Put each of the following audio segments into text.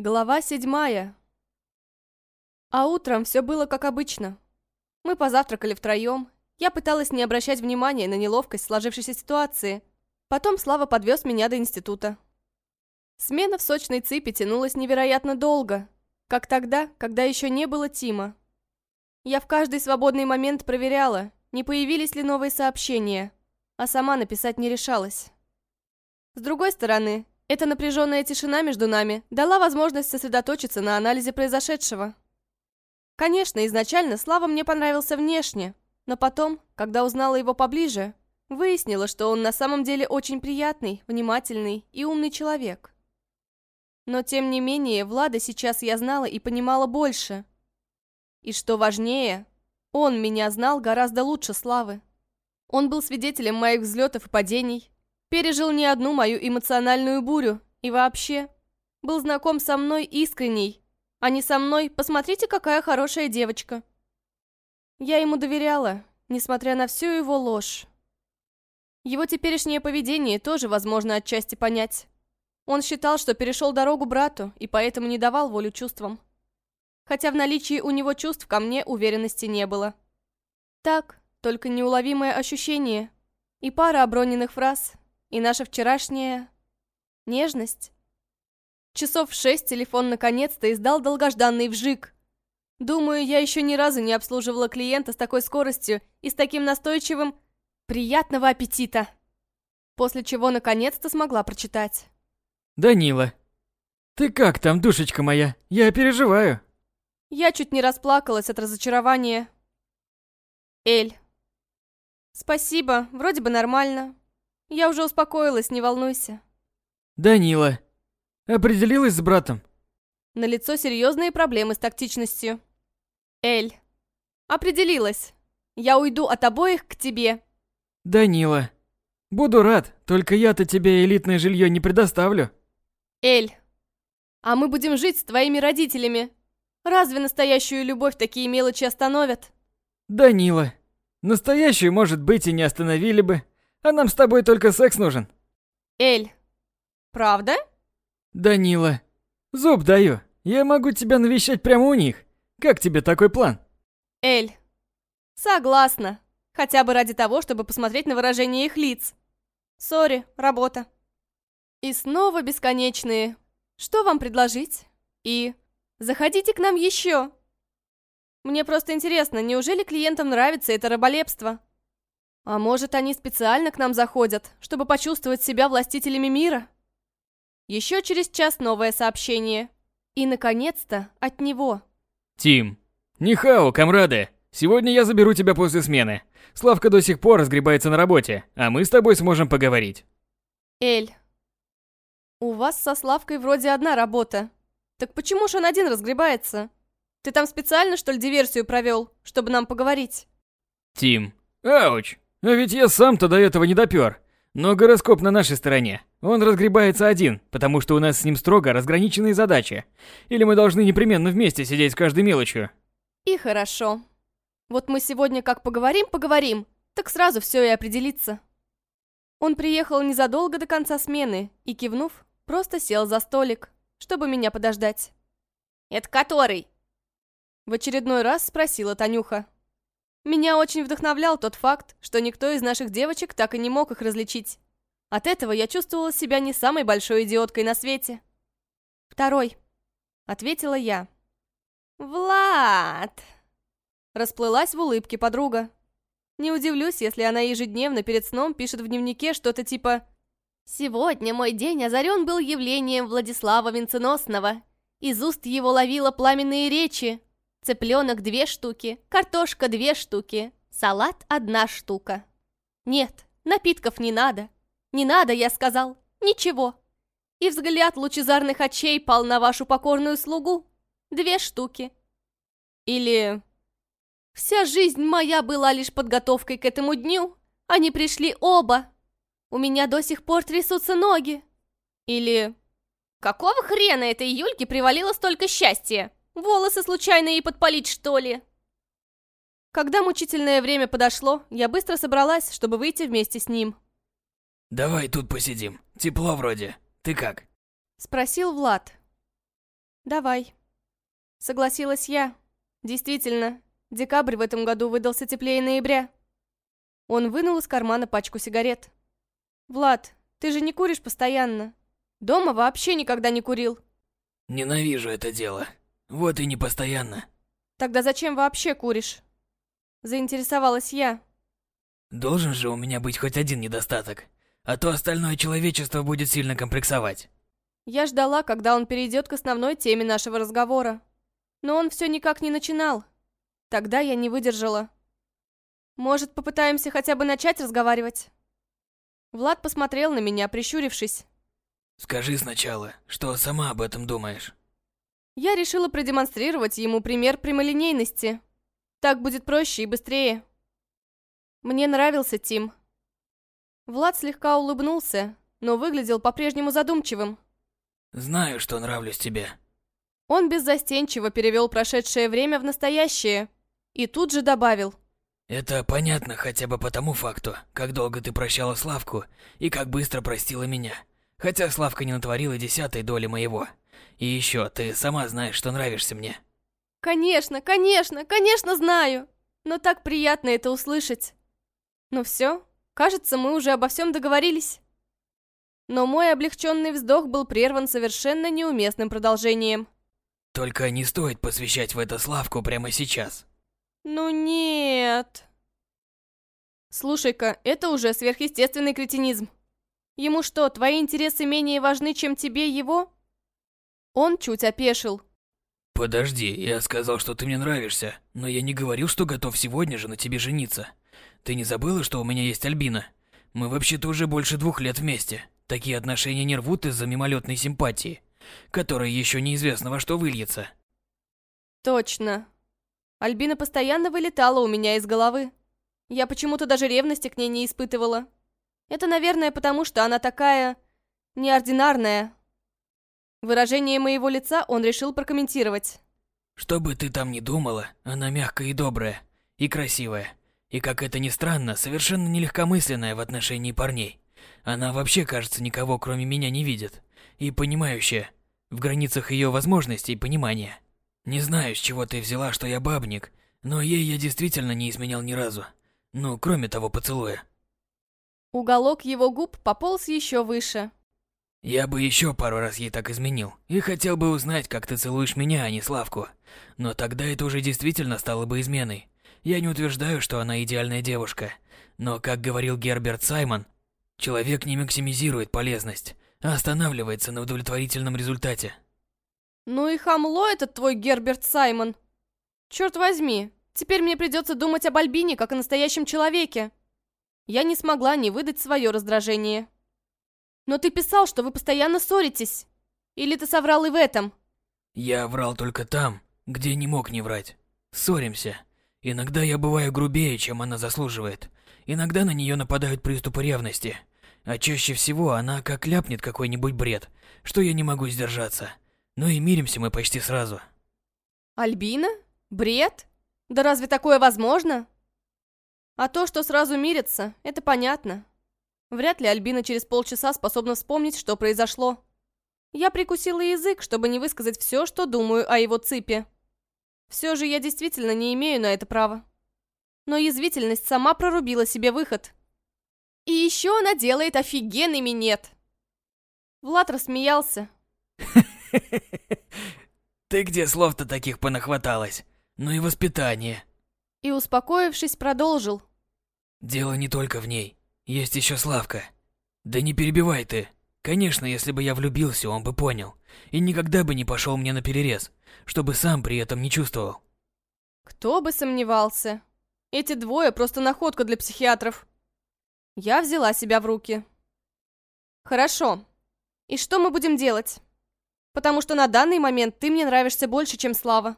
Глава седьмая. А утром все было как обычно. Мы позавтракали втроем. Я пыталась не обращать внимания на неловкость сложившейся ситуации. Потом Слава подвез меня до института. Смена в сочной ципе тянулась невероятно долго, как тогда, когда еще не было Тима. Я в каждый свободный момент проверяла, не появились ли новые сообщения, а сама написать не решалась. С другой стороны, эта напряженная тишина между нами дала возможность сосредоточиться на анализе произошедшего. Конечно, изначально Слава мне понравился внешне, но потом, когда узнала его поближе, выяснила, что он на самом деле очень приятный, внимательный и умный человек. Но тем не менее, Влада сейчас я знала и понимала больше. И что важнее, он меня знал гораздо лучше Славы. Он был свидетелем моих взлетов и падений, Пережил не одну мою эмоциональную бурю. И вообще, был знаком со мной искренней, а не со мной «посмотрите, какая хорошая девочка». Я ему доверяла, несмотря на всю его ложь. Его теперешнее поведение тоже возможно отчасти понять. Он считал, что перешел дорогу брату, и поэтому не давал волю чувствам. Хотя в наличии у него чувств ко мне уверенности не было. Так, только неуловимое ощущение и пара оброненных фраз, и наша вчерашняя... нежность. Часов в шесть телефон наконец-то издал долгожданный вжик. Думаю, я еще ни разу не обслуживала клиента с такой скоростью и с таким настойчивым «приятного аппетита!» После чего наконец-то смогла прочитать. «Данила, ты как там, душечка моя? Я переживаю». Я чуть не расплакалась от разочарования. Эль. Спасибо, вроде бы нормально. Я уже успокоилась, не волнуйся. Данила, определилась с братом? На лицо серьезные проблемы с тактичностью. Эль, определилась. Я уйду от обоих к тебе. Данила, буду рад, только я-то тебе элитное жилье не предоставлю. Эль, а мы будем жить с твоими родителями. Разве настоящую любовь такие мелочи остановят? Данила, настоящую, может быть, и не остановили бы. А нам с тобой только секс нужен. Эль, правда? Данила, зуб даю. Я могу тебя навещать прямо у них. Как тебе такой план? Эль, согласна. Хотя бы ради того, чтобы посмотреть на выражение их лиц. Сори, работа. И снова бесконечные. Что вам предложить? И заходите к нам еще. Мне просто интересно, неужели клиентам нравится это раболепство? А может, они специально к нам заходят, чтобы почувствовать себя властителями мира? Еще через час новое сообщение. И, наконец-то, от него. Тим. Нихао, комрады. Сегодня я заберу тебя после смены. Славка до сих пор разгребается на работе, а мы с тобой сможем поговорить. Эль. У вас со Славкой вроде одна работа. Так почему ж он один разгребается? Ты там специально, что ли, диверсию провел, чтобы нам поговорить? Тим. Ауч. А ведь я сам-то до этого не допер. Но гороскоп на нашей стороне. Он разгребается один, потому что у нас с ним строго разграниченные задачи. Или мы должны непременно вместе сидеть с каждой мелочью. И хорошо. Вот мы сегодня как поговорим-поговорим, так сразу все и определится. Он приехал незадолго до конца смены и, кивнув, просто сел за столик, чтобы меня подождать. «Это который?» В очередной раз спросила Танюха. Меня очень вдохновлял тот факт, что никто из наших девочек так и не мог их различить. От этого я чувствовала себя не самой большой идиоткой на свете. «Второй», — ответила я. «Влад!» Расплылась в улыбке подруга. Не удивлюсь, если она ежедневно перед сном пишет в дневнике что-то типа «Сегодня мой день озарен был явлением Владислава Венценосного. Из уст его ловила пламенные речи, Цыпленок две штуки, картошка две штуки, салат одна штука. Нет, напитков не надо. Не надо, я сказал. Ничего. И взгляд лучезарных очей пал на вашу покорную слугу. Две штуки. Или... Вся жизнь моя была лишь подготовкой к этому дню. Они пришли оба. У меня до сих пор трясутся ноги. Или... Какого хрена этой Юльке привалило столько счастья? Волосы случайно ей подпалить, что ли? Когда мучительное время подошло, я быстро собралась, чтобы выйти вместе с ним. «Давай тут посидим. Тепло вроде. Ты как?» Спросил Влад. Давай. Согласилась я. Действительно, декабрь в этом году выдался теплее ноября. Он вынул из кармана пачку сигарет. «Влад, ты же не куришь постоянно. Дома вообще никогда не курил». «Ненавижу это дело. Вот и не постоянно». «Тогда зачем вообще куришь?» Заинтересовалась я. «Должен же у меня быть хоть один недостаток, а то остальное человечество будет сильно комплексовать». Я ждала, когда он перейдет к основной теме нашего разговора. Но он все никак не начинал. Тогда я не выдержала. Может, попытаемся хотя бы начать разговаривать? Влад посмотрел на меня, прищурившись. Скажи сначала, что сама об этом думаешь. Я решила продемонстрировать ему пример прямолинейности. Так будет проще и быстрее. Мне нравился Тим. Влад слегка улыбнулся, но выглядел по-прежнему задумчивым. Знаю, что нравлюсь тебе. Он беззастенчиво перевел прошедшее время в настоящее и тут же добавил. Это понятно хотя бы по тому факту, как долго ты прощала Славку и как быстро простила меня. Хотя Славка не натворила десятой доли моего. И еще, ты сама знаешь, что нравишься мне. Конечно, конечно, конечно знаю. Но так приятно это услышать. Ну все, кажется, мы уже обо всем договорились. Но мой облегченный вздох был прерван совершенно неуместным продолжением. Только не стоит посвящать в это Славку прямо сейчас. Ну нет. Слушай-ка, это уже сверхъестественный кретинизм. Ему что, твои интересы менее важны, чем тебе его? Он чуть опешил. Подожди, я сказал, что ты мне нравишься, но я не говорил, что готов сегодня же на тебе жениться. Ты не забыла, что у меня есть Альбина? Мы вообще-то уже больше двух лет вместе. Такие отношения не рвут из-за мимолетной симпатии, которая еще неизвестно во что выльется. Точно. Альбина постоянно вылетала у меня из головы. Я почему-то даже ревности к ней не испытывала. Это, наверное, потому что она такая... неординарная. Выражение моего лица он решил прокомментировать. Что бы ты там ни думала, она мягкая и добрая, и красивая. И, как это ни странно, совершенно нелегкомысленная в отношении парней. Она вообще, кажется, никого кроме меня не видит. И понимающая, в границах ее возможностей понимания. Не знаю, с чего ты взяла, что я бабник, но ей я действительно не изменял ни разу. Ну, кроме того поцелуя. Уголок его губ пополз еще выше. Я бы еще пару раз ей так изменил. И хотел бы узнать, как ты целуешь меня, а не Славку. Но тогда это уже действительно стало бы изменой. Я не утверждаю, что она идеальная девушка. Но, как говорил Герберт Саймон, человек не максимизирует полезность, а останавливается на удовлетворительном результате. Ну и хамло этот твой Герберт Саймон. Черт возьми, теперь мне придется думать об Альбине, как о настоящем человеке. Я не смогла не выдать свое раздражение. Но ты писал, что вы постоянно ссоритесь. Или ты соврал и в этом? Я врал только там, где не мог не врать. Ссоримся. Иногда я бываю грубее, чем она заслуживает. Иногда на нее нападают приступы ревности. А чаще всего она как ляпнет какой-нибудь бред, что я не могу сдержаться. Ну и миримся мы почти сразу. Альбина? Бред? Да разве такое возможно? А то, что сразу мирятся, это понятно. Вряд ли Альбина через полчаса способна вспомнить, что произошло. Я прикусила язык, чтобы не высказать все, что думаю о его ципе. Все же я действительно не имею на это права. Но язвительность сама прорубила себе выход. И еще она делает офигенный минет. Влад рассмеялся, Ты где слов-то таких понахваталась? Ну и воспитание. И, успокоившись, продолжил. Дело не только в ней. Есть еще Славка. Да не перебивай ты. Конечно, если бы я влюбился, он бы понял. И никогда бы не пошел мне на перерез, чтобы сам при этом не чувствовал. Кто бы сомневался. Эти двое просто находка для психиатров. Я взяла себя в руки. Хорошо. И что мы будем делать? потому что на данный момент ты мне нравишься больше, чем Слава».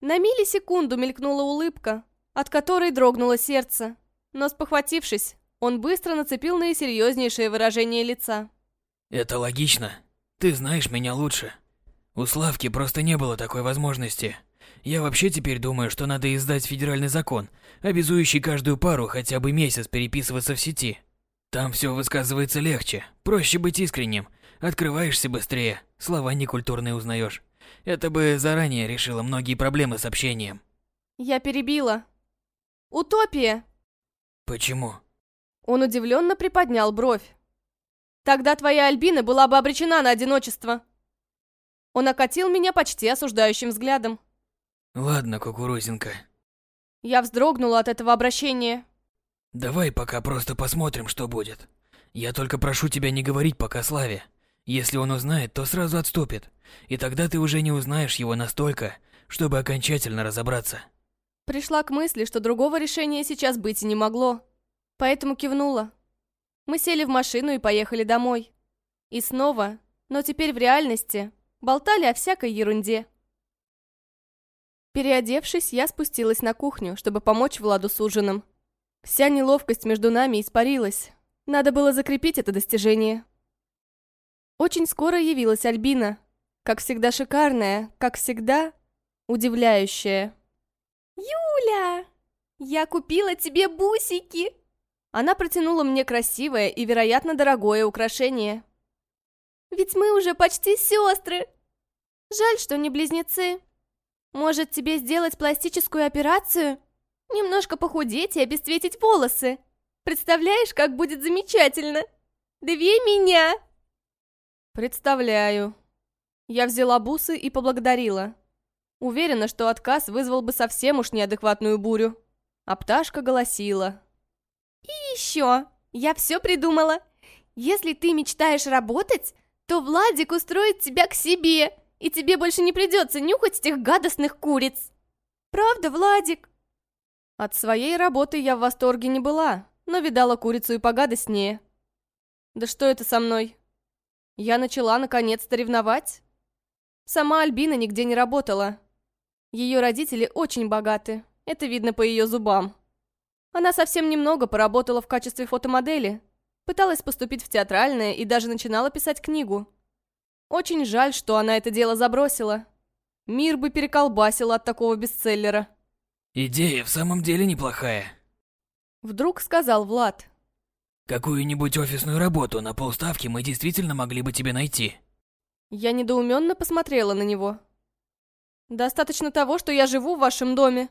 На миллисекунду мелькнула улыбка, от которой дрогнуло сердце, но спохватившись, он быстро нацепил наисерьезнейшее выражение лица. «Это логично. Ты знаешь меня лучше. У Славки просто не было такой возможности. Я вообще теперь думаю, что надо издать федеральный закон, обязующий каждую пару хотя бы месяц переписываться в сети. Там все высказывается легче, проще быть искренним, Открываешься быстрее, слова некультурные узнаешь. Это бы заранее решило многие проблемы с общением. Я перебила. Утопия. Почему? Он удивленно приподнял бровь. Тогда твоя Альбина была бы обречена на одиночество. Он окатил меня почти осуждающим взглядом. Ладно, кукурузинка. Я вздрогнула от этого обращения. Давай пока просто посмотрим, что будет. Я только прошу тебя не говорить пока Славе. Если он узнает, то сразу отступит. И тогда ты уже не узнаешь его настолько, чтобы окончательно разобраться. Пришла к мысли, что другого решения сейчас быть и не могло. Поэтому кивнула. Мы сели в машину и поехали домой. И снова, но теперь в реальности, болтали о всякой ерунде. Переодевшись, я спустилась на кухню, чтобы помочь Владу с ужином. Вся неловкость между нами испарилась. Надо было закрепить это достижение. Очень скоро явилась Альбина. Как всегда шикарная, как всегда удивляющая. «Юля, я купила тебе бусики!» Она протянула мне красивое и, вероятно, дорогое украшение. «Ведь мы уже почти сестры. Жаль, что не близнецы. Может, тебе сделать пластическую операцию? Немножко похудеть и обесцветить волосы. Представляешь, как будет замечательно? Две меня!» «Представляю». Я взяла бусы и поблагодарила. Уверена, что отказ вызвал бы совсем уж неадекватную бурю. А пташка голосила. «И еще, я все придумала. Если ты мечтаешь работать, то Владик устроит тебя к себе, и тебе больше не придется нюхать этих гадостных куриц. Правда, Владик?» От своей работы я в восторге не была, но видала курицу и погадостнее. Да что это со мной? Я начала наконец-то ревновать? Сама Альбина нигде не работала. Ее родители очень богаты, это видно по ее зубам. Она совсем немного поработала в качестве фотомодели, пыталась поступить в театральное и даже начинала писать книгу. Очень жаль, что она это дело забросила. Мир бы переколбасил от такого бестселлера. Идея в самом деле неплохая. Вдруг сказал Влад. Какую-нибудь офисную работу на полставки мы действительно могли бы тебе найти. Я недоуменно посмотрела на него. Достаточно того, что я живу в вашем доме.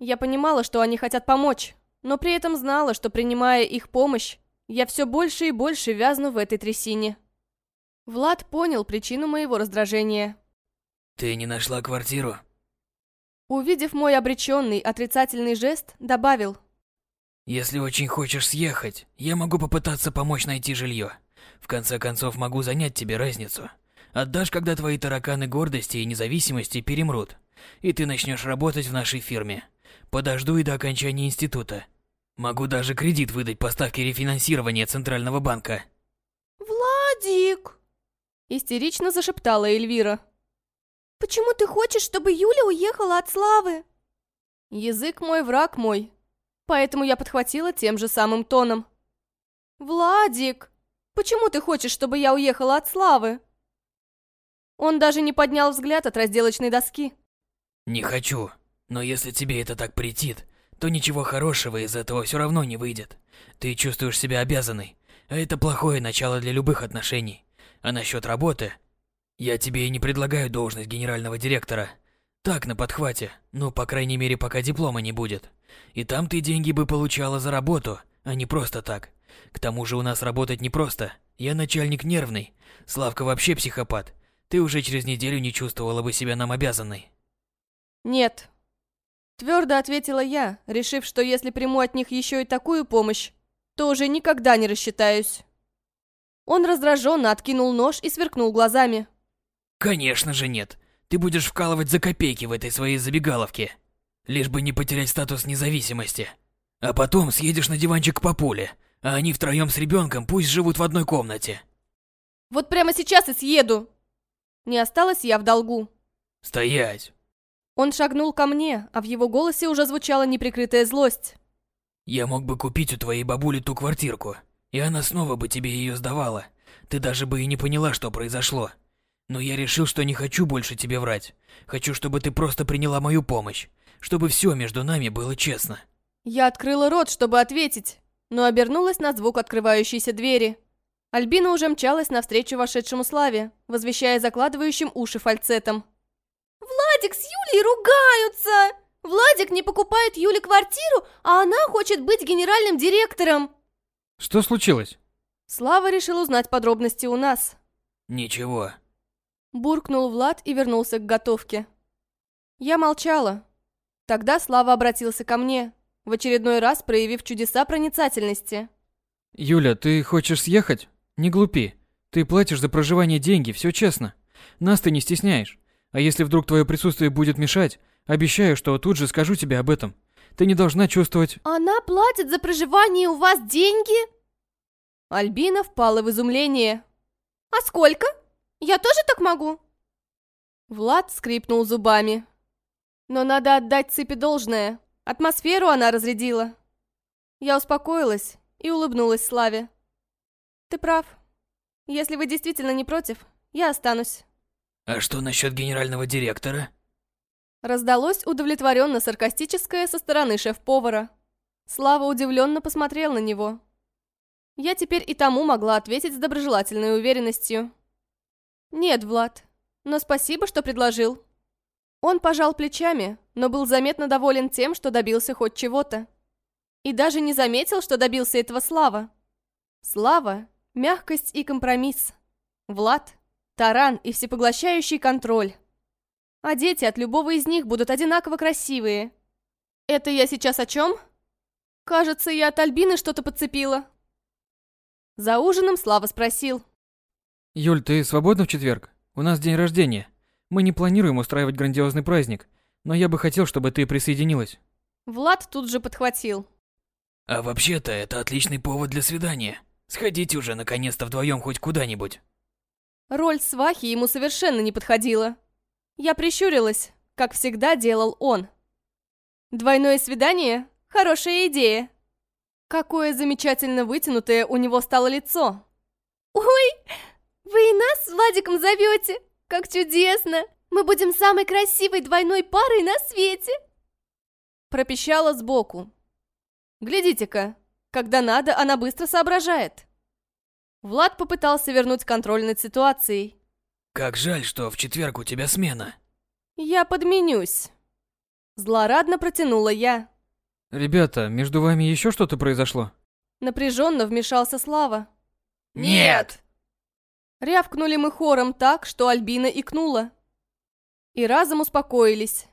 Я понимала, что они хотят помочь, но при этом знала, что принимая их помощь, я все больше и больше вязну в этой трясине. Влад понял причину моего раздражения. Ты не нашла квартиру? Увидев мой обреченный отрицательный жест, добавил. Если очень хочешь съехать, я могу попытаться помочь найти жилье. В конце концов, могу занять тебе разницу. Отдашь, когда твои тараканы гордости и независимости перемрут, и ты начнешь работать в нашей фирме. Подожду и до окончания института. Могу даже кредит выдать по ставке рефинансирования Центрального банка. «Владик!» Истерично зашептала Эльвира. «Почему ты хочешь, чтобы Юля уехала от Славы?» Язык мой, враг мой. Поэтому я подхватила тем же самым тоном. «Владик, почему ты хочешь, чтобы я уехала от Славы?» Он даже не поднял взгляд от разделочной доски. «Не хочу. Но если тебе это так претит, то ничего хорошего из этого все равно не выйдет. Ты чувствуешь себя обязанной, а это плохое начало для любых отношений. А насчет работы... Я тебе и не предлагаю должность генерального директора. Так, на подхвате. Ну, по крайней мере, пока диплома не будет. И там ты деньги бы получала за работу, а не просто так. К тому же у нас работать непросто. Я начальник нервный. Славка вообще психопат. Ты уже через неделю не чувствовала бы себя нам обязанной. Нет, Твердо ответила я, решив, что если приму от них еще и такую помощь, то уже никогда не рассчитаюсь. Он раздраженно откинул нож и сверкнул глазами. Конечно же нет. Ты будешь вкалывать за копейки в этой своей забегаловке. Лишь бы не потерять статус независимости. А потом съедешь на диванчик к папуле, а они втроем с ребенком пусть живут в одной комнате. Вот прямо сейчас и съеду. Не осталась я в долгу. Стоять. Он шагнул ко мне, а в его голосе уже звучала неприкрытая злость. «Я мог бы купить у твоей бабули ту квартирку, и она снова бы тебе ее сдавала. Ты даже бы и не поняла, что произошло. Но я решил, что не хочу больше тебе врать. Хочу, чтобы ты просто приняла мою помощь, чтобы все между нами было честно». Я открыла рот, чтобы ответить, но обернулась на звук открывающейся двери. Альбина уже мчалась навстречу вошедшему Славе, возвещая закладывающим уши фальцетом. Владик с Юлей ругаются! Владик не покупает Юле квартиру, а она хочет быть генеральным директором. Что случилось? Слава решил узнать подробности у нас. Ничего. Буркнул Влад и вернулся к готовке. Я молчала. Тогда Слава обратился ко мне, в очередной раз проявив чудеса проницательности. Юля, ты хочешь съехать? Не глупи. Ты платишь за проживание деньги, все честно. Нас ты не стесняешь. А если вдруг твое присутствие будет мешать, обещаю, что тут же скажу тебе об этом. Ты не должна чувствовать... Она платит за проживание у вас деньги? Альбина впала в изумление. А сколько? Я тоже так могу? Влад скрипнул зубами. Но надо отдать Цыпе должное. Атмосферу она разрядила. Я успокоилась и улыбнулась Славе. Ты прав. Если вы действительно не против, я останусь. А что насчет генерального директора? Раздалось удовлетворенно саркастическое со стороны шеф-повара. Слава удивленно посмотрел на него. Я теперь и тому могла ответить с доброжелательной уверенностью. «Нет, Влад, но спасибо, что предложил». Он пожал плечами, но был заметно доволен тем, что добился хоть чего-то. И даже не заметил, что добился этого Слава. Слава — мягкость и компромисс. Влад — таран и всепоглощающий контроль. А дети от любого из них будут одинаково красивые. Это я сейчас о чем? Кажется, я от Альбины что-то подцепила. За ужином Слава спросил. Юль, ты свободна в четверг? У нас день рождения. Мы не планируем устраивать грандиозный праздник, но я бы хотел, чтобы ты присоединилась. Влад тут же подхватил. А вообще-то это отличный повод для свидания. Сходите уже наконец-то вдвоем хоть куда-нибудь. Роль свахи ему совершенно не подходила. Я прищурилась, как всегда делал он. Двойное свидание? Хорошая идея. Какое замечательно вытянутое у него стало лицо. Ой, вы и нас с Владиком зовете? Как чудесно! Мы будем самой красивой двойной парой на свете! Пропищала сбоку. Глядите-ка, когда надо, она быстро соображает. Влад попытался вернуть контроль над ситуацией. Как жаль, что в четверг у тебя смена. Я подменюсь. Злорадно протянула я. Ребята, между вами еще что-то произошло? Напряженно вмешался Слава. Нет! Рявкнули мы хором так, что Альбина икнула. И разом успокоились.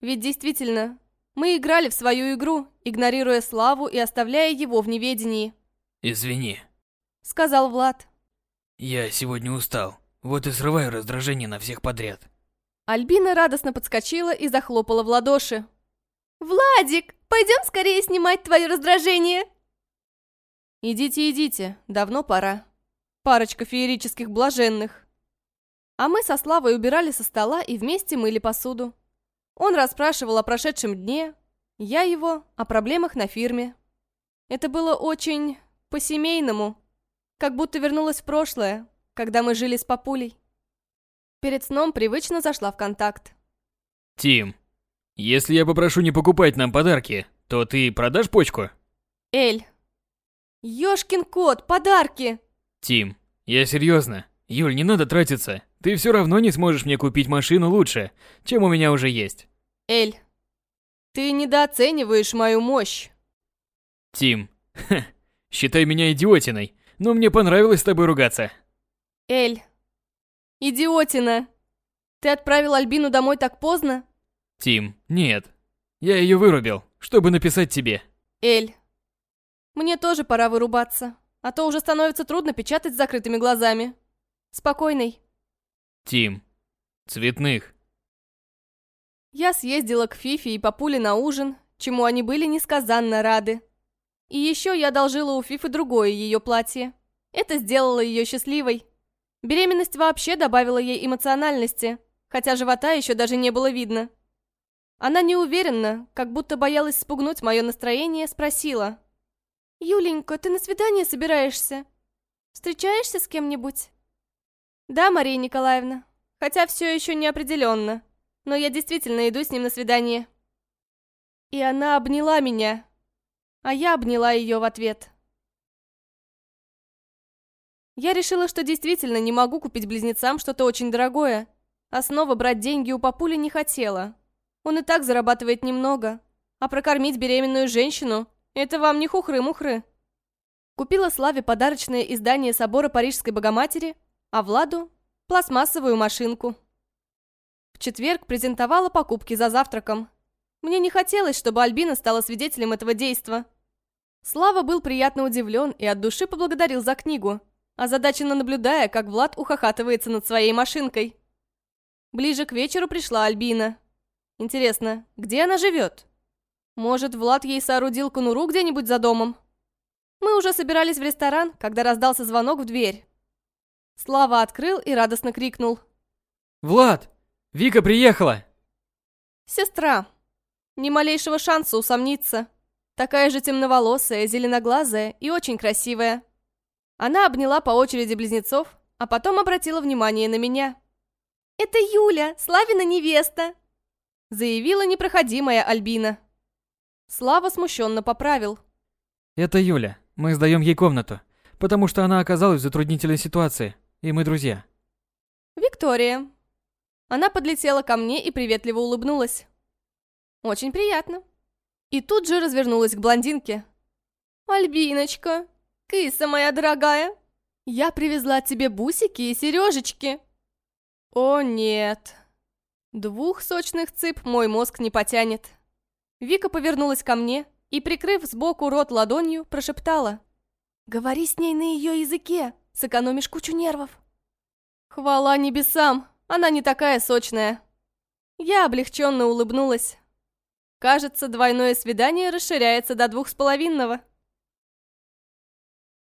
Ведь действительно, мы играли в свою игру, игнорируя Славу и оставляя его в неведении. Извини. Сказал Влад. Я сегодня устал. Вот и срываю раздражение на всех подряд. Альбина радостно подскочила и захлопала в ладоши. «Владик, пойдем скорее снимать твое раздражение!» «Идите, идите, давно пора. Парочка феерических блаженных». А мы со Славой убирали со стола и вместе мыли посуду. Он расспрашивал о прошедшем дне, я его о проблемах на фирме. Это было очень по-семейному, как будто вернулась в прошлое, когда мы жили с папулей. Перед сном привычно зашла в контакт. Тим, если я попрошу не покупать нам подарки, то ты продашь почку? Эль. Ёшкин кот, подарки! Тим, я серьезно. Юль, не надо тратиться. Ты все равно не сможешь мне купить машину лучше, чем у меня уже есть. Эль, ты недооцениваешь мою мощь. Тим, ха, считай меня идиотиной, но мне понравилось с тобой ругаться. Эль, идиотина. Ты отправил Альбину домой так поздно? Тим, нет. Я ее вырубил, чтобы написать тебе. Эль, мне тоже пора вырубаться, а то уже становится трудно печатать с закрытыми глазами. Спокойной. Тим, цветных. Я съездила к Фифе и Папуле на ужин, чему они были несказанно рады. И еще я одолжила у Фифы другое ее платье. Это сделало ее счастливой. Беременность вообще добавила ей эмоциональности, хотя живота еще даже не было видно. Она неуверенно, как будто боялась спугнуть мое настроение, спросила. «Юленька, ты на свидание собираешься? Встречаешься с кем-нибудь?» «Да, Мария Николаевна, хотя все еще не определенно, но я действительно иду с ним на свидание». И она обняла меня, а я обняла ее в ответ. Я решила, что действительно не могу купить близнецам что-то очень дорогое, а снова брать деньги у папули не хотела. Он и так зарабатывает немного, а прокормить беременную женщину – это вам не хухры-мухры. Купила Славе подарочное издание собора Парижской Богоматери, а Владу – пластмассовую машинку. В четверг презентовала покупки за завтраком. Мне не хотелось, чтобы Альбина стала свидетелем этого действа. Слава был приятно удивлен и от души поблагодарил за книгу, озадаченно наблюдая, как Влад ухахатывается над своей машинкой. Ближе к вечеру пришла Альбина. Интересно, где она живет? Может, Влад ей соорудил конуру где-нибудь за домом? Мы уже собирались в ресторан, когда раздался звонок в дверь. Слава открыл и радостно крикнул. «Влад! Вика приехала!» «Сестра!» Ни малейшего шанса усомниться. Такая же темноволосая, зеленоглазая и очень красивая. Она обняла по очереди близнецов, а потом обратила внимание на меня. «Это Юля, Славина невеста!» Заявила непроходимая Альбина. Слава смущенно поправил. «Это Юля. Мы сдаем ей комнату, потому что она оказалась в затруднительной ситуации, и мы друзья». «Виктория». Она подлетела ко мне и приветливо улыбнулась. «Очень приятно». И тут же развернулась к блондинке. «Альбиночка, киса моя дорогая, я привезла тебе бусики и сережечки». «О, нет. Двух сочных цып мой мозг не потянет». Вика повернулась ко мне и, прикрыв сбоку рот ладонью, прошептала. «Говори с ней на ее языке, сэкономишь кучу нервов». «Хвала небесам, она не такая сочная». Я облегченно улыбнулась. Кажется, двойное свидание расширяется до двух с половинного.